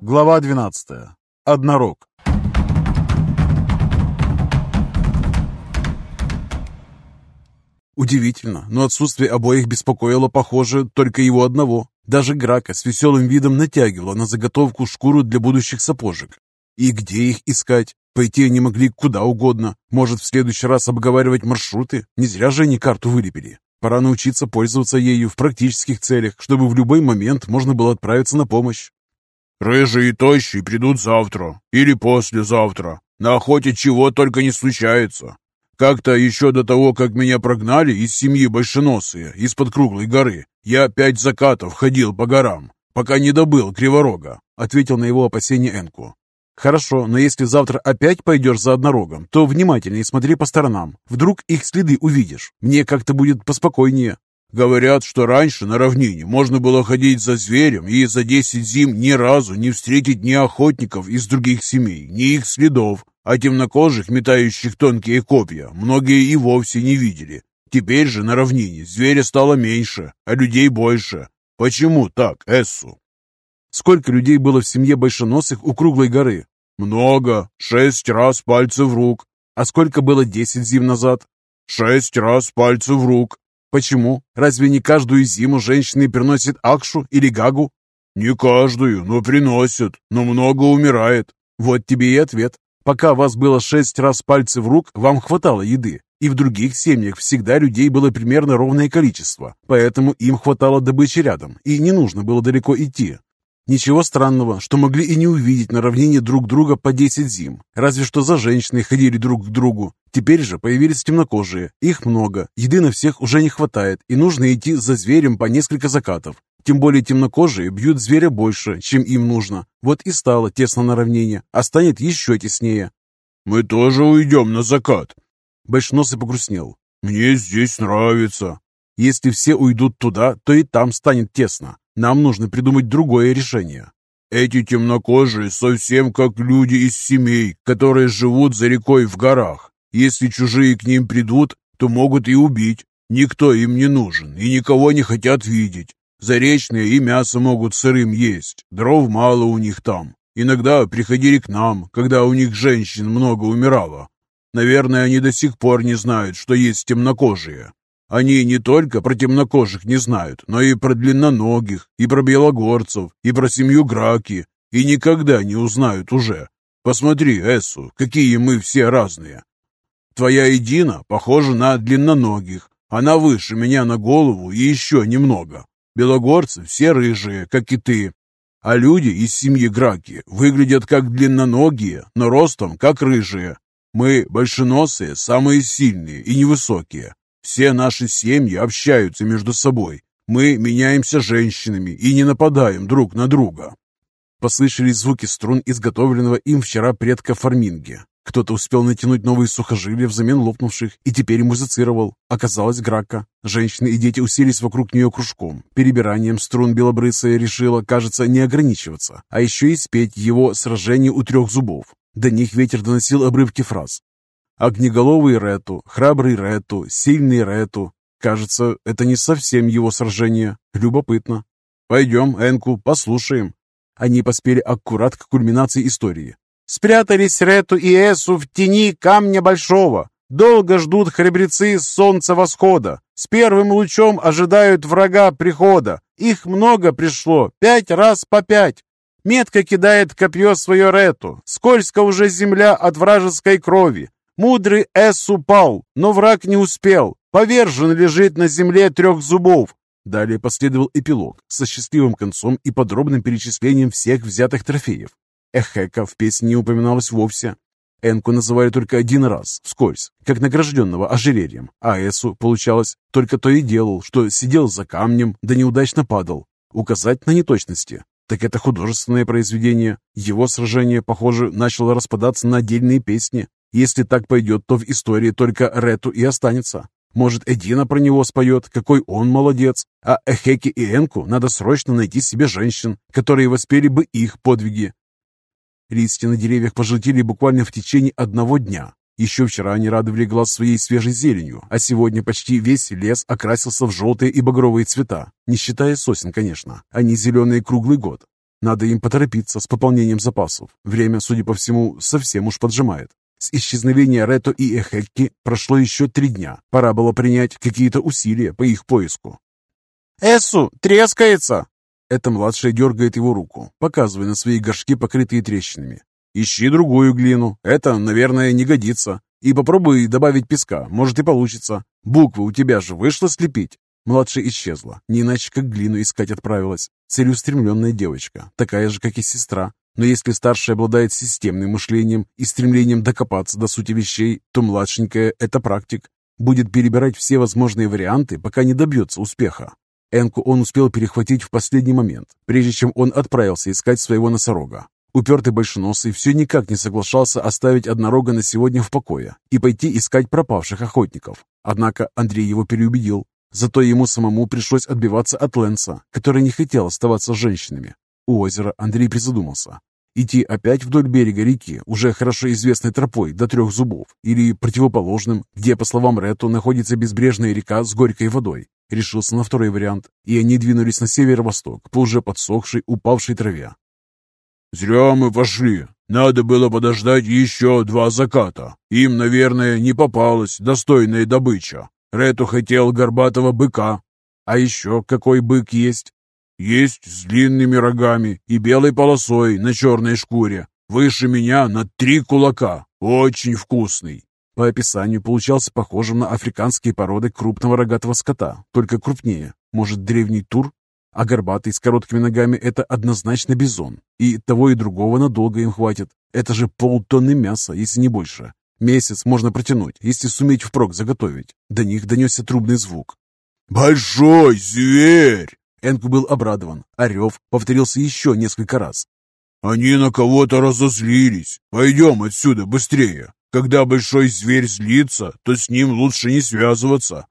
Глава 12. Однорог. Удивительно, но отсутствие обоих беспокоило, похоже, только его одного. Даже Грака с веселым видом натягивала на заготовку шкуру для будущих сапожек. И где их искать? Пойти они могли куда угодно. Может, в следующий раз обговаривать маршруты? Не зря же они карту вылепили. Пора научиться пользоваться ею в практических целях, чтобы в любой момент можно было отправиться на помощь. «Рыжий и тощий придут завтра или послезавтра. На охоте чего только не случается. Как-то еще до того, как меня прогнали из семьи Большеносые, из-под круглой горы, я пять закатов ходил по горам, пока не добыл Криворога», — ответил на его опасение Энку. «Хорошо, но если завтра опять пойдешь за однорогом, то внимательнее смотри по сторонам. Вдруг их следы увидишь. Мне как-то будет поспокойнее». Говорят, что раньше на равнине можно было ходить за зверем и за десять зим ни разу не встретить ни охотников из других семей, ни их следов, а темнокожих, метающих тонкие копья, многие и вовсе не видели. Теперь же на равнине зверя стало меньше, а людей больше. Почему так, Эссу? Сколько людей было в семье Большеносых у Круглой горы? Много, шесть раз пальцев рук. А сколько было десять зим назад? Шесть раз пальцев рук. Почему? Разве не каждую зиму женщины приносят акшу или гагу? Не каждую, но приносят, но много умирает. Вот тебе и ответ. Пока вас было шесть раз пальцев рук, вам хватало еды. И в других семьях всегда людей было примерно ровное количество, поэтому им хватало добычи рядом, и не нужно было далеко идти. Ничего странного, что могли и не увидеть на равнине друг друга по 10 зим. Разве что за женщиной ходили друг к другу. Теперь же появились темнокожие. Их много, еды на всех уже не хватает, и нужно идти за зверем по несколько закатов. Тем более темнокожие бьют зверя больше, чем им нужно. Вот и стало тесно на равнине, а станет еще теснее. «Мы тоже уйдем на закат», Большносый погрустнел. «Мне здесь нравится». «Если все уйдут туда, то и там станет тесно. Нам нужно придумать другое решение». «Эти темнокожие совсем как люди из семей, которые живут за рекой в горах. Если чужие к ним придут, то могут и убить. Никто им не нужен и никого не хотят видеть. Заречные и мясо могут сырым есть, дров мало у них там. Иногда приходили к нам, когда у них женщин много умирало. Наверное, они до сих пор не знают, что есть темнокожие. Они не только про темнокожих не знают, но и про длинноногих, и про белогорцев, и про семью Граки, и никогда не узнают уже. Посмотри, Эссу, какие мы все разные. Твоя Эдина похожа на длинноногих. Она выше меня на голову и еще немного. Белогорцы все рыжие, как и ты. А люди из семьи Граки выглядят как длинноногие, но ростом как рыжие. Мы, большеносые, самые сильные и невысокие. Все наши семьи общаются между собой. Мы меняемся женщинами и не нападаем друг на друга. Послышались звуки струн, изготовленного им вчера предка фарминги. Кто-то успел натянуть новые сухожилия взамен лопнувших и теперь музицировал. Оказалось, Грака. Женщины и дети уселись вокруг нее кружком. Перебиранием струн белобрысая решила, кажется, не ограничиваться, а еще и спеть его «Сражение у трех зубов». До них ветер доносил обрывки фраз. Огнеголовый Рету, храбрый Рету, сильный Рету. Кажется, это не совсем его сражение. Любопытно. Пойдем, Энку, послушаем. Они поспели аккурат к кульминации истории. Спрятались Рету и Эсу в тени камня большого. Долго ждут храбрецы солнца восхода. С первым лучом ожидают врага прихода. Их много пришло, пять раз по пять. Метко кидает копье свое Рету. Скользко уже земля от вражеской крови. Мудрый Эс упал, но враг не успел. Повержен лежит на земле трех зубов. Далее последовал эпилог со счастливым концом и подробным перечислением всех взятых трофеев. Эхека в песне не упоминалось вовсе. Энку называли только один раз, вскользь, как награжденного ожерельем, а Эсу, получалось, только то и делал, что сидел за камнем, да неудачно падал. Указать на неточности. Так это художественное произведение. Его сражение, похоже, начало распадаться на отдельные песни, если так пойдет, то в истории только Рету и останется. Может, Эдина про него споет, какой он молодец, а Эхеки и Энку надо срочно найти себе женщин, которые воспели бы их подвиги. Листья на деревьях пожелтели буквально в течение одного дня. Еще вчера они радовали глаз своей свежей зеленью, а сегодня почти весь лес окрасился в желтые и багровые цвета, не считая сосен, конечно. Они зеленые круглый год. Надо им поторопиться с пополнением запасов. Время, судя по всему, совсем уж поджимает. С исчезновения Рето и Эхекки прошло еще три дня. Пора было принять какие-то усилия по их поиску. «Эссу, трескается!» Это младшая дергает его руку, показывая на свои горшки, покрытые трещинами. «Ищи другую глину. Это, наверное, не годится. И попробуй добавить песка. Может и получится. Буквы у тебя же вышло слепить?» Младшая исчезла, не иначе как глину искать отправилась. Целеустремленная девочка, такая же, как и сестра. Но если старшая обладает системным мышлением и стремлением докопаться до сути вещей, то младшенькая – это практик. Будет перебирать все возможные варианты, пока не добьется успеха. Энку он успел перехватить в последний момент, прежде чем он отправился искать своего носорога. Упертый большеносый все никак не соглашался оставить однорога на сегодня в покое и пойти искать пропавших охотников. Однако Андрей его переубедил. Зато ему самому пришлось отбиваться от Лэнса, который не хотел оставаться с женщинами. У озера Андрей призадумался. Идти опять вдоль берега реки, уже хорошо известной тропой до трех зубов, или противоположным, где, по словам Рету, находится безбрежная река с горькой водой. Решился на второй вариант, и они двинулись на северо-восток по уже подсохшей, упавшей траве. «Зря мы пошли. Надо было подождать еще два заката. Им, наверное, не попалась достойная добыча. Рету хотел горбатого быка. А еще какой бык есть? Есть с длинными рогами и белой полосой на черной шкуре. Выше меня на три кулака. Очень вкусный. По описанию получался похожим на африканские породы крупного рогатого скота, только крупнее. Может, древний тур? А горбатый с короткими ногами – это однозначно бизон. И того и другого надолго им хватит. Это же полтонны мяса, если не больше. Месяц можно протянуть, если суметь впрок заготовить. До них донесся трубный звук. «Большой зверь!» Энку был обрадован, а повторился еще несколько раз. «Они на кого-то разозлились. Пойдем отсюда быстрее. Когда большой зверь злится, то с ним лучше не связываться.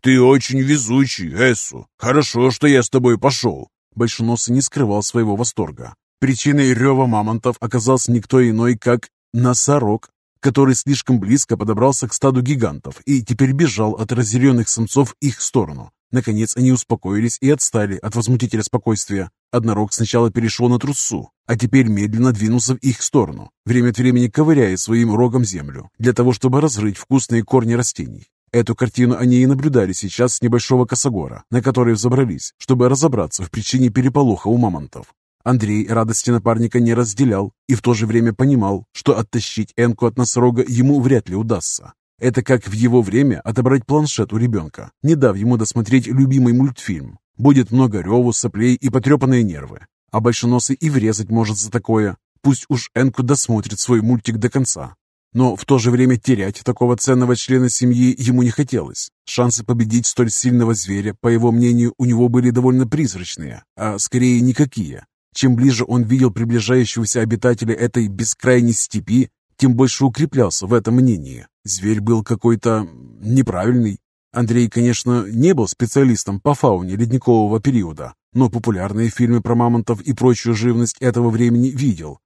Ты очень везучий, Эссу. Хорошо, что я с тобой пошел». Большеносый не скрывал своего восторга. Причиной рева мамонтов оказался никто иной, как носорог, который слишком близко подобрался к стаду гигантов и теперь бежал от разъяренных самцов их сторону. Наконец они успокоились и отстали от возмутителя спокойствия. Однорог сначала перешел на трусу, а теперь медленно двинулся в их сторону, время от времени ковыряя своим рогом землю, для того, чтобы разрыть вкусные корни растений. Эту картину они и наблюдали сейчас с небольшого косогора, на который взобрались, чтобы разобраться в причине переполоха у мамонтов. Андрей радости напарника не разделял и в то же время понимал, что оттащить Энку от носорога ему вряд ли удастся. Это как в его время отобрать планшет у ребенка, не дав ему досмотреть любимый мультфильм. Будет много реву, соплей и потрепанные нервы. А большеносый и врезать может за такое. Пусть уж Энку досмотрит свой мультик до конца. Но в то же время терять такого ценного члена семьи ему не хотелось. Шансы победить столь сильного зверя, по его мнению, у него были довольно призрачные, а скорее никакие. Чем ближе он видел приближающегося обитателя этой бескрайней степи, тем больше укреплялся в этом мнении. Зверь был какой-то неправильный. Андрей, конечно, не был специалистом по фауне ледникового периода, но популярные фильмы про мамонтов и прочую живность этого времени видел.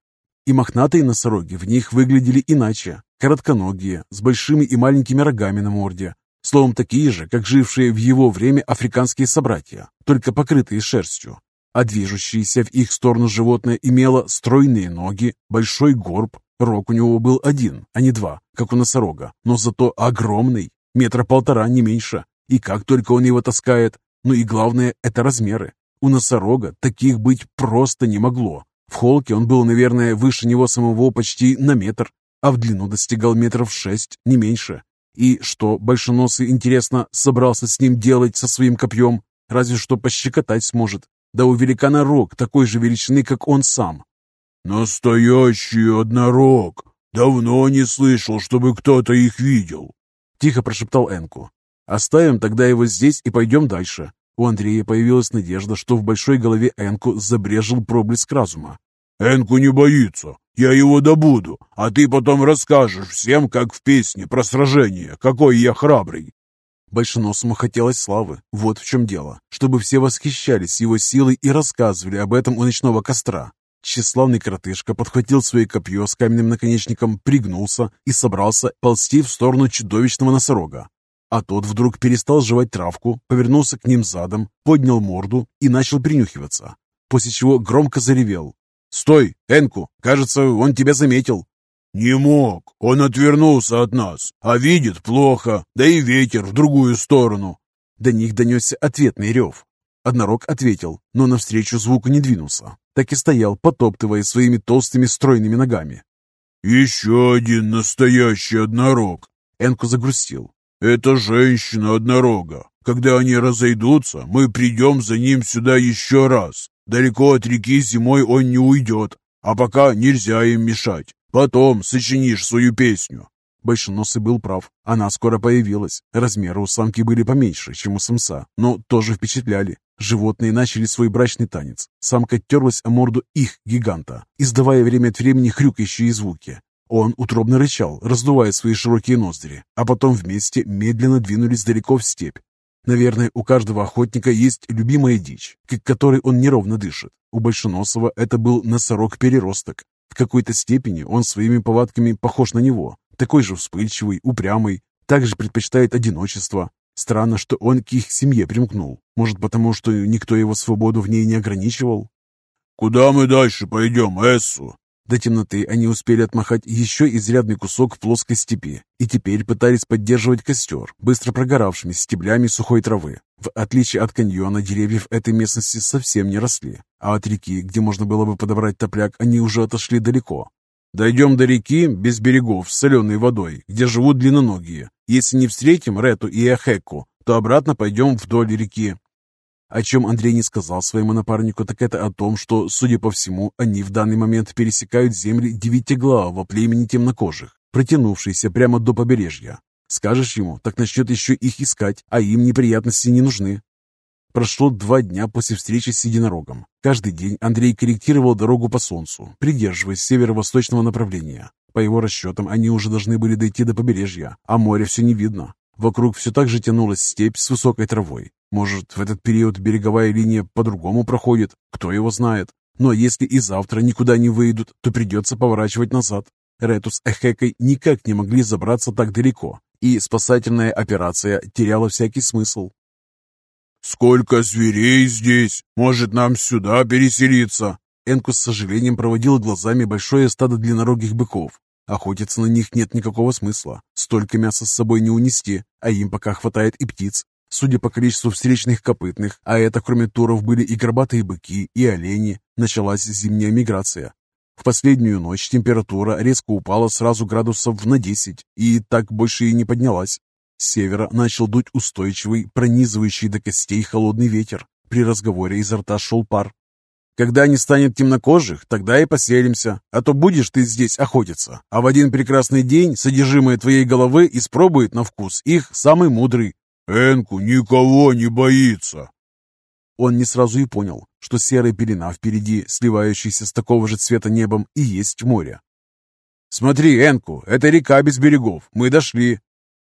И мохнатые носороги в них выглядели иначе, коротконогие, с большими и маленькими рогами на морде, словом, такие же, как жившие в его время африканские собратья, только покрытые шерстью. А движущееся в их сторону животное имело стройные ноги, большой горб, Рог у него был один, а не два, как у носорога, но зато огромный, метра полтора, не меньше. И как только он его таскает. Ну и главное, это размеры. У носорога таких быть просто не могло. В холке он был, наверное, выше него самого почти на метр, а в длину достигал метров шесть, не меньше. И что большеносый, интересно, собрался с ним делать со своим копьем? Разве что пощекотать сможет. Да у великана рог такой же величины, как он сам. «Настоящий однорог! Давно не слышал, чтобы кто-то их видел!» Тихо прошептал Энку. «Оставим тогда его здесь и пойдем дальше». У Андрея появилась надежда, что в большой голове Энку забрежил проблеск разума. «Энку не боится. Я его добуду, а ты потом расскажешь всем, как в песне про сражение, какой я храбрый». Большеносому хотелось славы. Вот в чем дело. Чтобы все восхищались его силой и рассказывали об этом у ночного костра. Тщеславный коротышка подхватил свое копье с каменным наконечником, пригнулся и собрался ползти в сторону чудовищного носорога. А тот вдруг перестал жевать травку, повернулся к ним задом, поднял морду и начал принюхиваться, после чего громко заревел. «Стой, Энку! Кажется, он тебя заметил!» «Не мог! Он отвернулся от нас, а видит плохо, да и ветер в другую сторону!» До них донесся ответный рев. Однорог ответил, но навстречу звуку не двинулся, так и стоял, потоптывая своими толстыми стройными ногами. «Еще один настоящий однорог!» Энку загрустил. «Это женщина-однорога. Когда они разойдутся, мы придем за ним сюда еще раз. Далеко от реки зимой он не уйдет, а пока нельзя им мешать. Потом сочинишь свою песню». Большеносый был прав. Она скоро появилась. Размеры у самки были поменьше, чем у самца, но тоже впечатляли. Животные начали свой брачный танец. Самка терлась о морду их гиганта, издавая время от времени хрюкающие звуки. Он утробно рычал, раздувая свои широкие ноздри, а потом вместе медленно двинулись далеко в степь. Наверное, у каждого охотника есть любимая дичь, к которой он неровно дышит. У Большеносова это был носорог-переросток. В какой-то степени он своими повадками похож на него. Такой же вспыльчивый, упрямый, также предпочитает одиночество. Странно, что он к их семье примкнул. Может, потому что никто его свободу в ней не ограничивал? «Куда мы дальше пойдем, Эссу?» До темноты они успели отмахать еще изрядный кусок плоской степи и теперь пытались поддерживать костер, быстро прогоравшими стеблями сухой травы. В отличие от каньона, деревьев этой местности совсем не росли, а от реки, где можно было бы подобрать топляк, они уже отошли далеко. Дойдем до реки без берегов с соленой водой, где живут длинноногие. Если не встретим Рету и Эхеку, то обратно пойдем вдоль реки. О чем Андрей не сказал своему напарнику, так это о том, что, судя по всему, они в данный момент пересекают земли девятиглавого племени темнокожих, протянувшиеся прямо до побережья. Скажешь ему, так начнет еще их искать, а им неприятности не нужны. Прошло два дня после встречи с единорогом. Каждый день Андрей корректировал дорогу по солнцу, придерживаясь северо-восточного направления. По его расчетам, они уже должны были дойти до побережья, а моря все не видно. Вокруг все так же тянулась степь с высокой травой. Может, в этот период береговая линия по-другому проходит, кто его знает. Но если и завтра никуда не выйдут, то придется поворачивать назад. Рету с Эхекой никак не могли забраться так далеко, и спасательная операция теряла всякий смысл. «Сколько зверей здесь! Может, нам сюда переселиться?» Энку с сожалением проводил глазами большое стадо длиннорогих быков. Охотиться на них нет никакого смысла. Столько мяса с собой не унести, а им пока хватает и птиц. Судя по количеству встречных копытных, а это кроме туров были и горбатые быки, и олени, началась зимняя миграция. В последнюю ночь температура резко упала сразу градусов на 10, и так больше и не поднялась. С севера начал дуть устойчивый, пронизывающий до костей холодный ветер. При разговоре изо рта шел пар. «Когда не станет темнокожих, тогда и поселимся, а то будешь ты здесь охотиться, а в один прекрасный день содержимое твоей головы испробует на вкус их самый мудрый, Энку никого не боится. Он не сразу и понял, что серая пелена впереди, сливающаяся с такого же цвета небом, и есть море. «Смотри, Энку, это река без берегов. Мы дошли».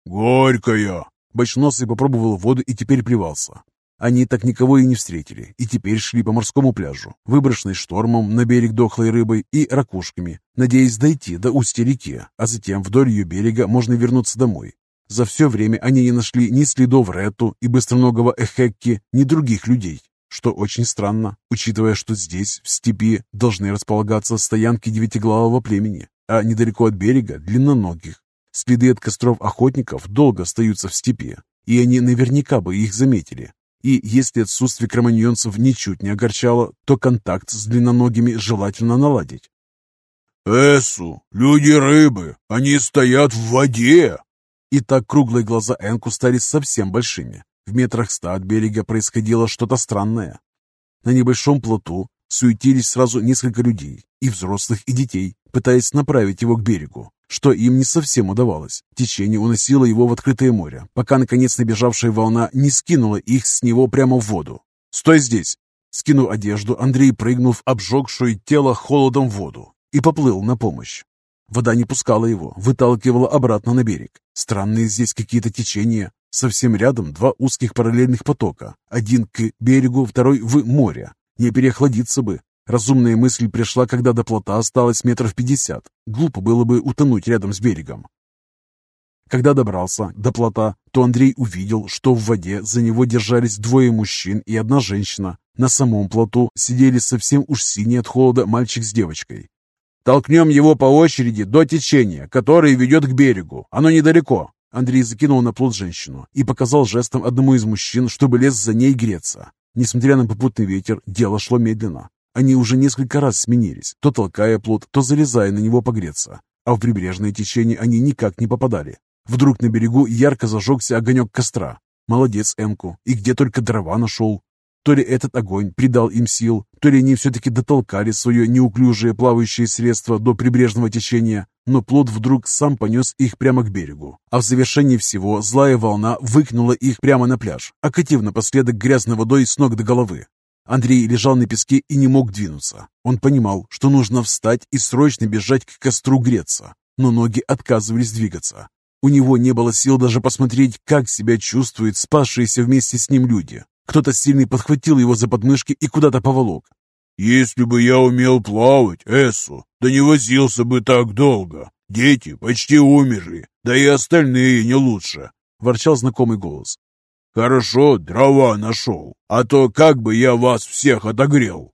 «Горькая!» Бочносый попробовал воду и теперь плевался. Они так никого и не встретили, и теперь шли по морскому пляжу, выброшенной штормом на берег дохлой рыбой и ракушками, надеясь дойти до устья реки, а затем вдоль ее берега можно вернуться домой, за все время они не нашли ни следов Рету и быстроногого Эхекки, ни других людей, что очень странно, учитывая, что здесь, в степи, должны располагаться стоянки девятиглавого племени, а недалеко от берега – длинноногих. Следы от костров охотников долго остаются в степи, и они наверняка бы их заметили. И если отсутствие кроманьонцев ничуть не огорчало, то контакт с длинноногими желательно наладить. «Эсу, люди-рыбы, они стоят в воде!» И так круглые глаза Энку стали совсем большими. В метрах ста от берега происходило что-то странное. На небольшом плоту суетились сразу несколько людей, и взрослых, и детей, пытаясь направить его к берегу, что им не совсем удавалось. Течение уносило его в открытое море, пока, наконец, набежавшая волна не скинула их с него прямо в воду. «Стой здесь!» Скинув одежду, Андрей прыгнул в обжегшую тело холодом в воду и поплыл на помощь. Вода не пускала его, выталкивала обратно на берег. Странные здесь какие-то течения. Совсем рядом два узких параллельных потока. Один к берегу, второй в море. Не переохладиться бы. Разумная мысль пришла, когда до плота осталось метров пятьдесят. Глупо было бы утонуть рядом с берегом. Когда добрался до плота, то Андрей увидел, что в воде за него держались двое мужчин и одна женщина. На самом плоту сидели совсем уж синие от холода мальчик с девочкой. «Толкнем его по очереди до течения, которое ведет к берегу. Оно недалеко». Андрей закинул на плот женщину и показал жестом одному из мужчин, чтобы лез за ней греться. Несмотря на попутный ветер, дело шло медленно. Они уже несколько раз сменились, то толкая плот, то залезая на него погреться. А в прибрежное течение они никак не попадали. Вдруг на берегу ярко зажегся огонек костра. Молодец, Энку, и где только дрова нашел. То ли этот огонь придал им сил, то ли они все-таки дотолкали свое неуклюжее плавающее средство до прибрежного течения, но плод вдруг сам понес их прямо к берегу. А в завершении всего злая волна выкинула их прямо на пляж, окатив напоследок грязной водой с ног до головы. Андрей лежал на песке и не мог двинуться. Он понимал, что нужно встать и срочно бежать к костру греться, но ноги отказывались двигаться. У него не было сил даже посмотреть, как себя чувствуют спасшиеся вместе с ним люди. Кто-то сильный подхватил его за подмышки и куда-то поволок. «Если бы я умел плавать, Эссу, да не возился бы так долго. Дети почти умерли, да и остальные не лучше», — ворчал знакомый голос. «Хорошо, дрова нашел, а то как бы я вас всех отогрел!»